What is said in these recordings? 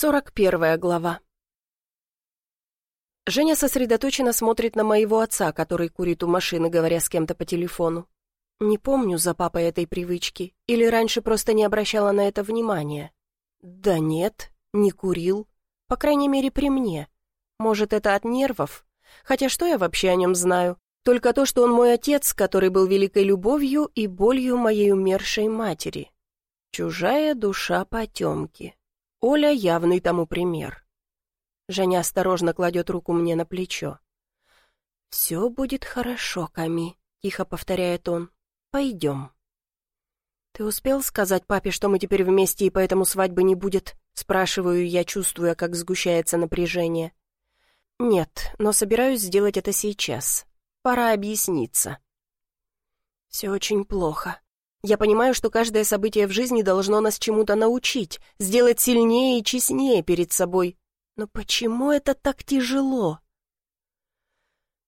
Сорок первая глава. Женя сосредоточенно смотрит на моего отца, который курит у машины, говоря с кем-то по телефону. Не помню за папой этой привычки, или раньше просто не обращала на это внимания. Да нет, не курил. По крайней мере, при мне. Может, это от нервов? Хотя что я вообще о нем знаю? Только то, что он мой отец, который был великой любовью и болью моей умершей матери. Чужая душа потемки. Оля явный тому пример. Женя осторожно кладет руку мне на плечо. «Все будет хорошо, Ками», — тихо повторяет он. «Пойдем». «Ты успел сказать папе, что мы теперь вместе и поэтому свадьбы не будет?» Спрашиваю я, чувствуя, как сгущается напряжение. «Нет, но собираюсь сделать это сейчас. Пора объясниться». «Все очень плохо. Я понимаю, что каждое событие в жизни должно нас чему-то научить, сделать сильнее и честнее перед собой. Но почему это так тяжело?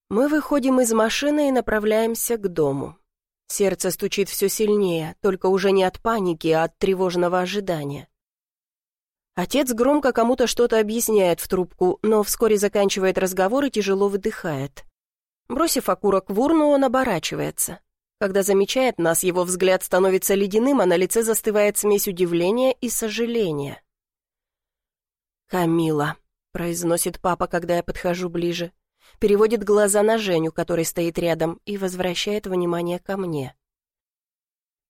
Мы выходим из машины и направляемся к дому. Сердце стучит все сильнее, только уже не от паники, а от тревожного ожидания. Отец громко кому-то что-то объясняет в трубку, но вскоре заканчивает разговор и тяжело выдыхает. Бросив окурок в урну, он оборачивается. Когда замечает нас, его взгляд становится ледяным, а на лице застывает смесь удивления и сожаления. «Камила», — произносит папа, когда я подхожу ближе, переводит глаза на Женю, который стоит рядом, и возвращает внимание ко мне.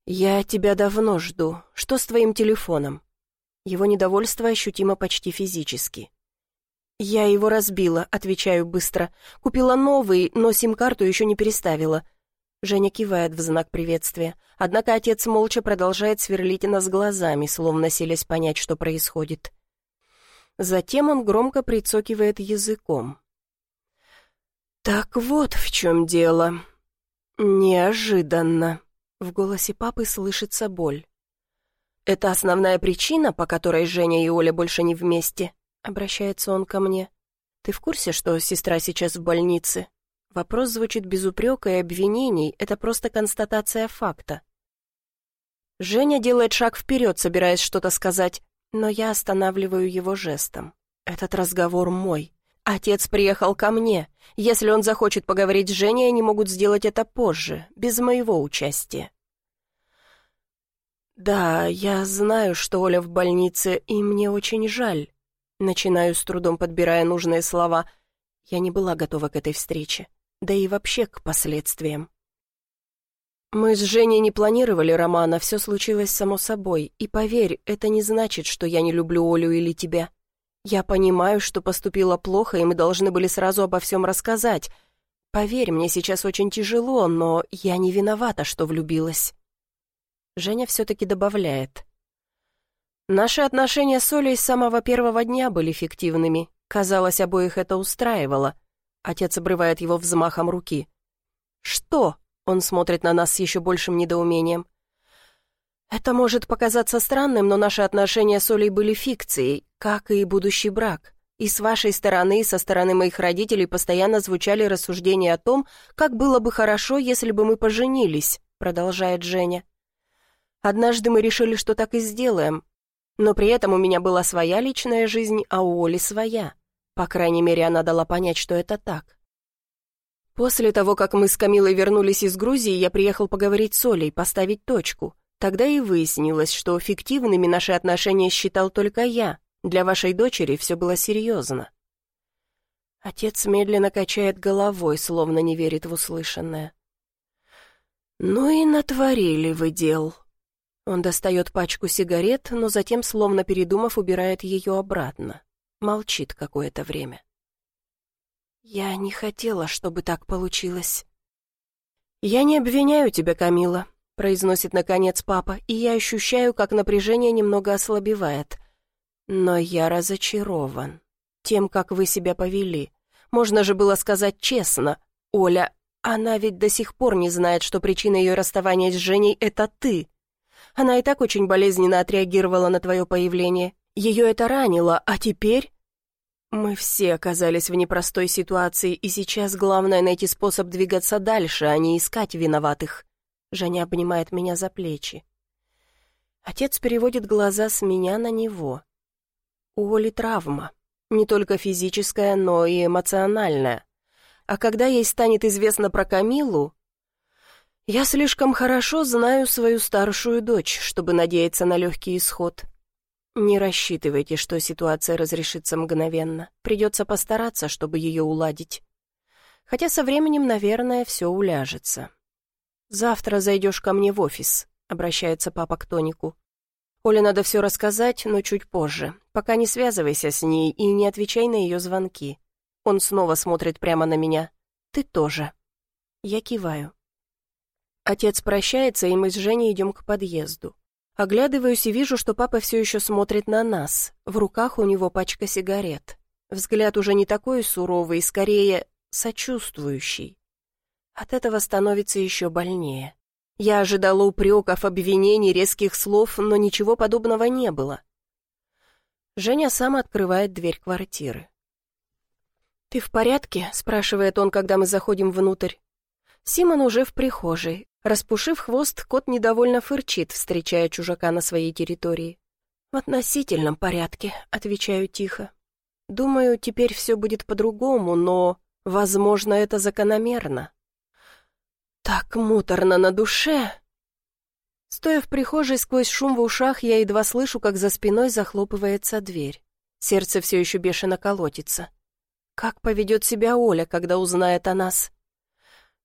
«Я тебя давно жду. Что с твоим телефоном?» Его недовольство ощутимо почти физически. «Я его разбила», — отвечаю быстро. «Купила новый, но сим-карту еще не переставила. Женя кивает в знак приветствия, однако отец молча продолжает сверлить нас глазами, словно селись понять, что происходит. Затем он громко прицокивает языком. «Так вот в чем дело. Неожиданно». В голосе папы слышится боль. «Это основная причина, по которой Женя и Оля больше не вместе?» Обращается он ко мне. «Ты в курсе, что сестра сейчас в больнице? Вопрос звучит без упрека и обвинений, это просто констатация факта. Женя делает шаг вперед, собираясь что-то сказать, но я останавливаю его жестом. Этот разговор мой. Отец приехал ко мне. Если он захочет поговорить с Женей, они могут сделать это позже, без моего участия. «Да, я знаю, что Оля в больнице, и мне очень жаль». Начинаю с трудом, подбирая нужные слова. Я не была готова к этой встрече да и вообще к последствиям. Мы с Женей не планировали романа, все случилось само собой, и поверь, это не значит, что я не люблю Олю или тебя. Я понимаю, что поступила плохо, и мы должны были сразу обо всем рассказать. Поверь, мне сейчас очень тяжело, но я не виновата, что влюбилась. Женя все-таки добавляет. Наши отношения с Олей с самого первого дня были фиктивными. Казалось, обоих это устраивало. Отец обрывает его взмахом руки. «Что?» — он смотрит на нас с еще большим недоумением. «Это может показаться странным, но наши отношения с Олей были фикцией, как и будущий брак. И с вашей стороны, и со стороны моих родителей постоянно звучали рассуждения о том, как было бы хорошо, если бы мы поженились», — продолжает Женя. «Однажды мы решили, что так и сделаем, но при этом у меня была своя личная жизнь, а у Оли своя. По крайней мере, она дала понять, что это так. После того, как мы с Камилой вернулись из Грузии, я приехал поговорить с Олей, поставить точку. Тогда и выяснилось, что фиктивными наши отношения считал только я. Для вашей дочери все было серьезно. Отец медленно качает головой, словно не верит в услышанное. «Ну и натворили вы дел». Он достает пачку сигарет, но затем, словно передумав, убирает ее обратно молчит какое-то время. «Я не хотела, чтобы так получилось». «Я не обвиняю тебя, Камила», — произносит наконец папа, и я ощущаю, как напряжение немного ослабевает. «Но я разочарован тем, как вы себя повели. Можно же было сказать честно. Оля, она ведь до сих пор не знает, что причина ее расставания с Женей — это ты. Она и так очень болезненно отреагировала на твое появление. Ее это ранило, а теперь... Мы все оказались в непростой ситуации, и сейчас главное найти способ двигаться дальше, а не искать виноватых. Женя обнимает меня за плечи. Отец переводит глаза с меня на него. У Оли травма. Не только физическая, но и эмоциональная. А когда ей станет известно про Камилу... Я слишком хорошо знаю свою старшую дочь, чтобы надеяться на легкий исход. Не рассчитывайте, что ситуация разрешится мгновенно. Придется постараться, чтобы ее уладить. Хотя со временем, наверное, все уляжется. «Завтра зайдешь ко мне в офис», — обращается папа к Тонику. «Оле надо все рассказать, но чуть позже. Пока не связывайся с ней и не отвечай на ее звонки». Он снова смотрит прямо на меня. «Ты тоже». Я киваю. Отец прощается, и мы с Женей идем к подъезду. Оглядываюсь и вижу, что папа все еще смотрит на нас. В руках у него пачка сигарет. Взгляд уже не такой суровый, скорее сочувствующий. От этого становится еще больнее. Я ожидала упреков, обвинений, резких слов, но ничего подобного не было. Женя сам открывает дверь квартиры. «Ты в порядке?» — спрашивает он, когда мы заходим внутрь. Симон уже в прихожей. Распушив хвост, кот недовольно фырчит, встречая чужака на своей территории. «В относительном порядке», — отвечаю тихо. «Думаю, теперь все будет по-другому, но, возможно, это закономерно. Так муторно на душе. Стоя в прихожей сквозь шум в ушах, я едва слышу, как за спиной захлопывается дверь. Сердце все еще бешено колотится. Как поведет себя Оля, когда узнает о нас?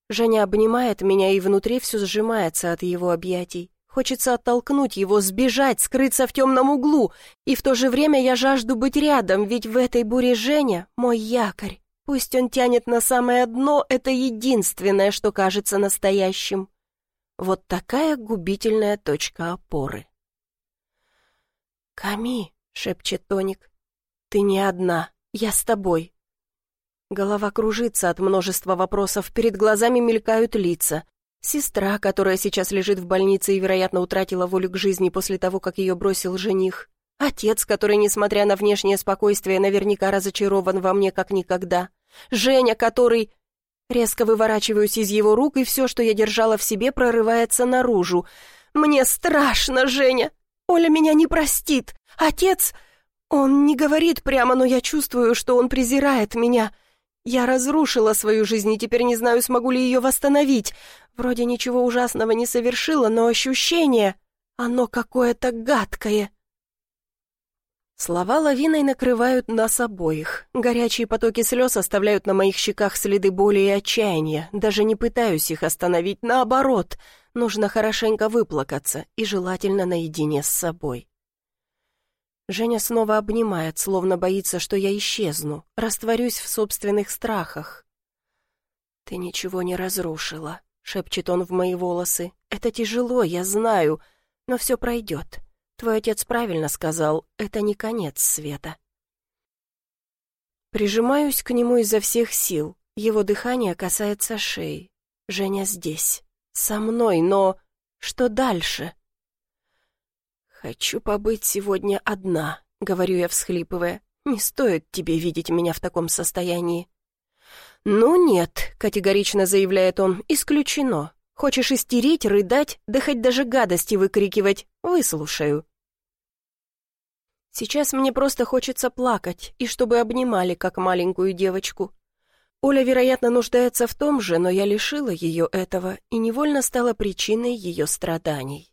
Женя обнимает меня, и внутри все сжимается от его объятий. Хочется оттолкнуть его, сбежать, скрыться в темном углу. И в то же время я жажду быть рядом, ведь в этой буре Женя — мой якорь. Пусть он тянет на самое дно, это единственное, что кажется настоящим. Вот такая губительная точка опоры. «Ками», — шепчет Тоник, — «ты не одна, я с тобой». Голова кружится от множества вопросов, перед глазами мелькают лица. Сестра, которая сейчас лежит в больнице и, вероятно, утратила волю к жизни после того, как ее бросил жених. Отец, который, несмотря на внешнее спокойствие, наверняка разочарован во мне как никогда. Женя, который... Резко выворачиваюсь из его рук, и все, что я держала в себе, прорывается наружу. «Мне страшно, Женя! Оля меня не простит! Отец...» Он не говорит прямо, но я чувствую, что он презирает меня. Я разрушила свою жизнь и теперь не знаю, смогу ли ее восстановить. Вроде ничего ужасного не совершила, но ощущение... Оно какое-то гадкое. Слова лавиной накрывают нас обоих. Горячие потоки слез оставляют на моих щеках следы боли и отчаяния. Даже не пытаюсь их остановить, наоборот. Нужно хорошенько выплакаться и желательно наедине с собой. Женя снова обнимает, словно боится, что я исчезну, растворюсь в собственных страхах. «Ты ничего не разрушила», — шепчет он в мои волосы. «Это тяжело, я знаю, но все пройдет. Твой отец правильно сказал, это не конец света. Прижимаюсь к нему изо всех сил. Его дыхание касается шеи. Женя здесь, со мной, но что дальше? «Хочу побыть сегодня одна», — говорю я, всхлипывая. «Не стоит тебе видеть меня в таком состоянии». «Ну нет», — категорично заявляет он, — «исключено. Хочешь истерить, рыдать, да хоть даже гадости выкрикивать? Выслушаю. Сейчас мне просто хочется плакать, и чтобы обнимали, как маленькую девочку. Оля, вероятно, нуждается в том же, но я лишила ее этого и невольно стала причиной ее страданий.